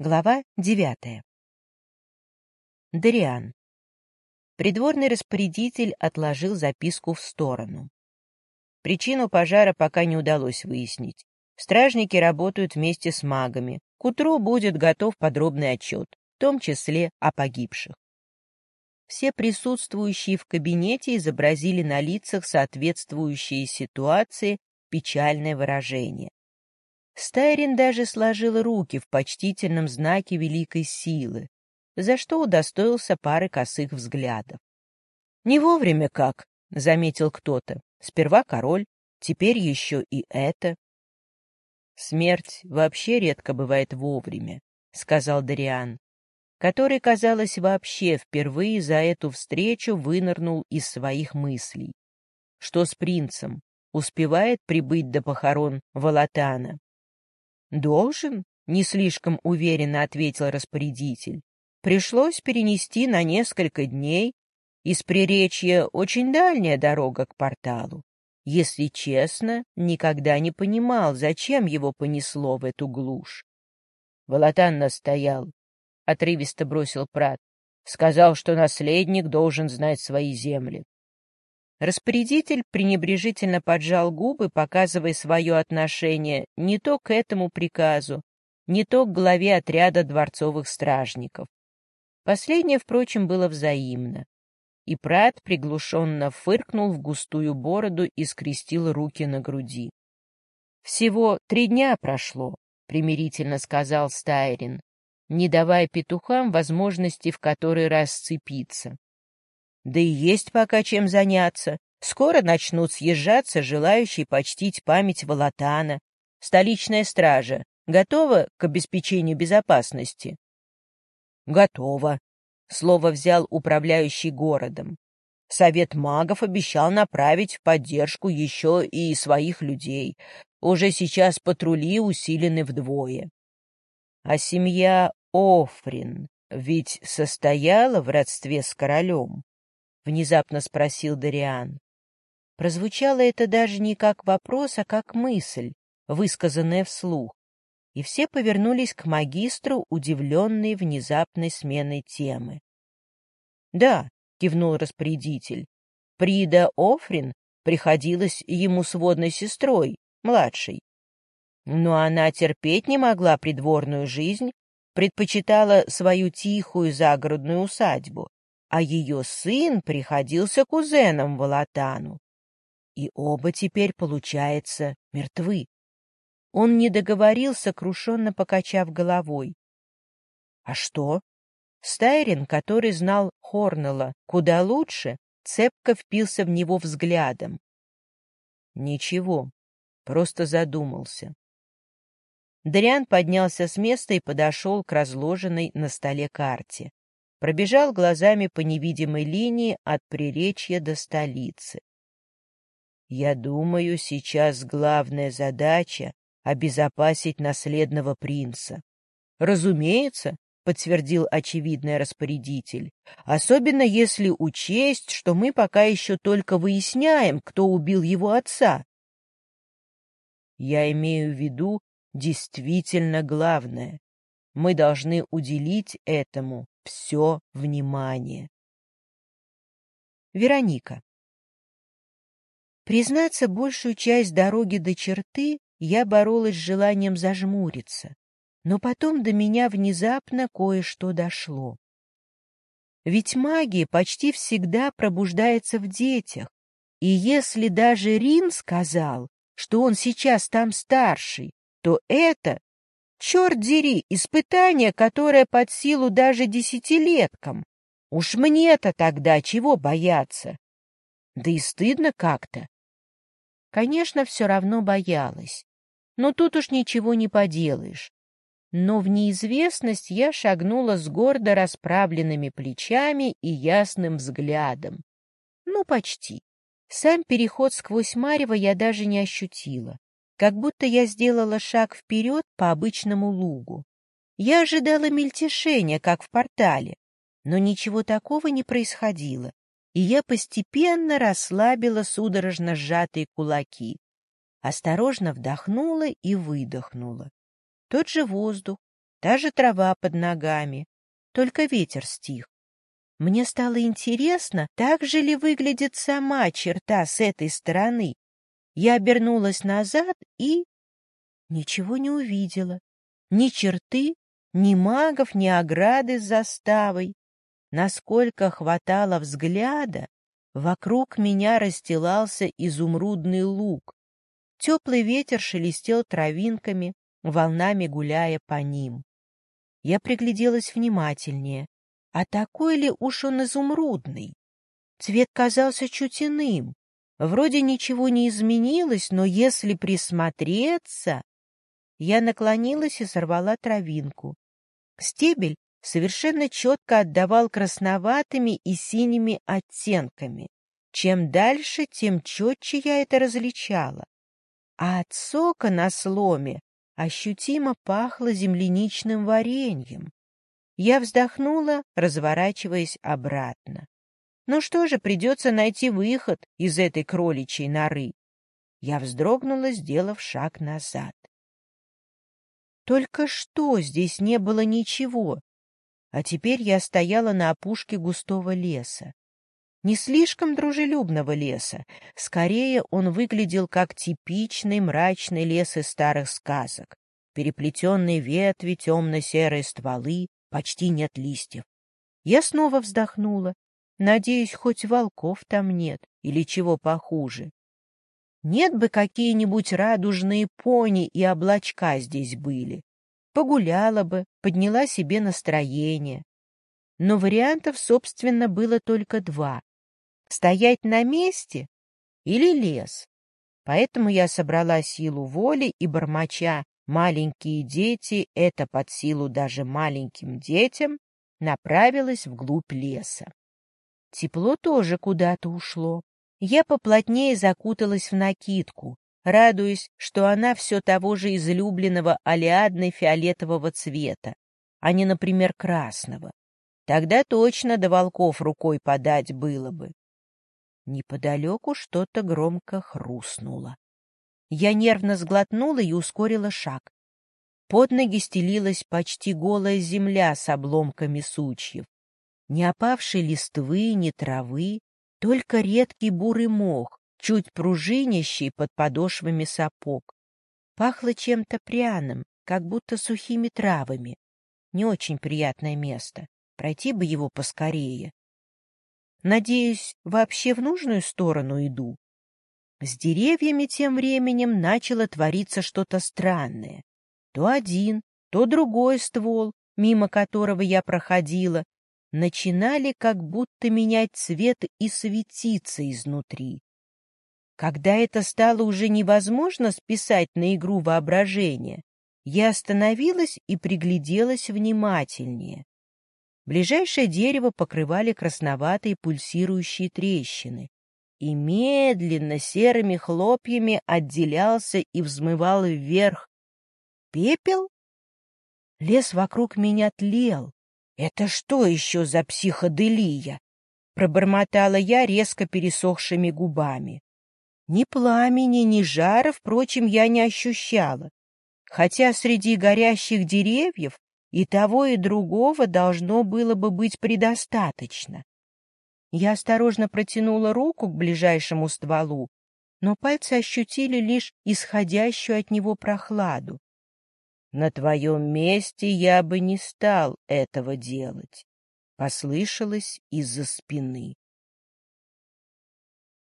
Глава девятая. Дариан. Придворный распорядитель отложил записку в сторону. Причину пожара пока не удалось выяснить. Стражники работают вместе с магами. К утру будет готов подробный отчет, в том числе о погибших. Все присутствующие в кабинете изобразили на лицах соответствующие ситуации печальное выражение. Стайрин даже сложил руки в почтительном знаке великой силы, за что удостоился пары косых взглядов. «Не вовремя как», — заметил кто-то. «Сперва король, теперь еще и это». «Смерть вообще редко бывает вовремя», — сказал Дариан, который, казалось, вообще впервые за эту встречу вынырнул из своих мыслей. Что с принцем? Успевает прибыть до похорон Волотана? «Должен?» — не слишком уверенно ответил распорядитель. «Пришлось перенести на несколько дней. Из Приречья очень дальняя дорога к порталу. Если честно, никогда не понимал, зачем его понесло в эту глушь. Волотан настоял, — отрывисто бросил Прат. Сказал, что наследник должен знать свои земли. Распорядитель пренебрежительно поджал губы, показывая свое отношение не то к этому приказу, не то к главе отряда дворцовых стражников. Последнее, впрочем, было взаимно. И Прат приглушенно фыркнул в густую бороду и скрестил руки на груди. «Всего три дня прошло», — примирительно сказал Стайрин, не давая петухам возможности в который раз сцепиться. Да и есть пока чем заняться. Скоро начнут съезжаться желающие почтить память Волотана. Столичная стража готова к обеспечению безопасности? Готова. Слово взял управляющий городом. Совет магов обещал направить в поддержку еще и своих людей. Уже сейчас патрули усилены вдвое. А семья Офрин ведь состояла в родстве с королем. — внезапно спросил Дариан. Прозвучало это даже не как вопрос, а как мысль, высказанная вслух, и все повернулись к магистру, удивленные внезапной сменой темы. — Да, — кивнул распорядитель, — Прида Офрин приходилась ему сводной сестрой, младшей. Но она терпеть не могла придворную жизнь, предпочитала свою тихую загородную усадьбу, а ее сын приходился кузеном Волотану. И оба теперь, получается, мертвы. Он не договорил, сокрушенно покачав головой. — А что? Стайрин, который знал Хорнелла куда лучше, цепко впился в него взглядом. — Ничего, просто задумался. Дриан поднялся с места и подошел к разложенной на столе карте пробежал глазами по невидимой линии от Приречья до столицы. Я думаю, сейчас главная задача — обезопасить наследного принца. Разумеется, — подтвердил очевидный распорядитель, — особенно если учесть, что мы пока еще только выясняем, кто убил его отца. Я имею в виду действительно главное. Мы должны уделить этому все внимание. Вероника. Признаться, большую часть дороги до черты я боролась с желанием зажмуриться, но потом до меня внезапно кое-что дошло. Ведь магия почти всегда пробуждается в детях, и если даже Рин сказал, что он сейчас там старший, то это Черт дери, испытание, которое под силу даже десятилеткам. Уж мне-то тогда чего бояться? Да и стыдно как-то. Конечно, все равно боялась. Но тут уж ничего не поделаешь. Но в неизвестность я шагнула с гордо расправленными плечами и ясным взглядом. Ну, почти. Сам переход сквозь Марево я даже не ощутила как будто я сделала шаг вперед по обычному лугу. Я ожидала мельтешения, как в портале, но ничего такого не происходило, и я постепенно расслабила судорожно сжатые кулаки. Осторожно вдохнула и выдохнула. Тот же воздух, та же трава под ногами, только ветер стих. Мне стало интересно, так же ли выглядит сама черта с этой стороны. Я обернулась назад и... Ничего не увидела. Ни черты, ни магов, ни ограды с заставой. Насколько хватало взгляда, вокруг меня расстилался изумрудный луг. Теплый ветер шелестел травинками, волнами гуляя по ним. Я пригляделась внимательнее. А такой ли уж он изумрудный? Цвет казался чуть иным. Вроде ничего не изменилось, но если присмотреться... Я наклонилась и сорвала травинку. Стебель совершенно четко отдавал красноватыми и синими оттенками. Чем дальше, тем четче я это различала. А от сока на сломе ощутимо пахло земляничным вареньем. Я вздохнула, разворачиваясь обратно. Ну что же, придется найти выход из этой кроличьей норы. Я вздрогнула, сделав шаг назад. Только что здесь не было ничего, а теперь я стояла на опушке густого леса. Не слишком дружелюбного леса, скорее он выглядел как типичный мрачный лес из старых сказок. Переплетенные ветви, темно-серые стволы, почти нет листьев. Я снова вздохнула. Надеюсь, хоть волков там нет или чего похуже. Нет бы какие-нибудь радужные пони и облачка здесь были. Погуляла бы, подняла себе настроение. Но вариантов, собственно, было только два. Стоять на месте или лес. Поэтому я собрала силу воли и, бормоча «маленькие дети — это под силу даже маленьким детям», направилась вглубь леса. Тепло тоже куда-то ушло. Я поплотнее закуталась в накидку, радуясь, что она все того же излюбленного алиадной фиолетового цвета, а не, например, красного. Тогда точно до волков рукой подать было бы. Неподалеку что-то громко хрустнуло. Я нервно сглотнула и ускорила шаг. Под ноги стелилась почти голая земля с обломками сучьев. Ни опавшей листвы, ни травы, только редкий бурый мох, чуть пружинящий под подошвами сапог. Пахло чем-то пряным, как будто сухими травами. Не очень приятное место. Пройти бы его поскорее. Надеюсь, вообще в нужную сторону иду. С деревьями тем временем начало твориться что-то странное. То один, то другой ствол, мимо которого я проходила, начинали как будто менять цвет и светиться изнутри. Когда это стало уже невозможно списать на игру воображения, я остановилась и пригляделась внимательнее. Ближайшее дерево покрывали красноватые пульсирующие трещины, и медленно серыми хлопьями отделялся и взмывал вверх. Пепел? Лес вокруг меня тлел, «Это что еще за психоделия?» — пробормотала я резко пересохшими губами. Ни пламени, ни жара, впрочем, я не ощущала, хотя среди горящих деревьев и того, и другого должно было бы быть предостаточно. Я осторожно протянула руку к ближайшему стволу, но пальцы ощутили лишь исходящую от него прохладу. На твоем месте я бы не стал этого делать, — послышалось из-за спины.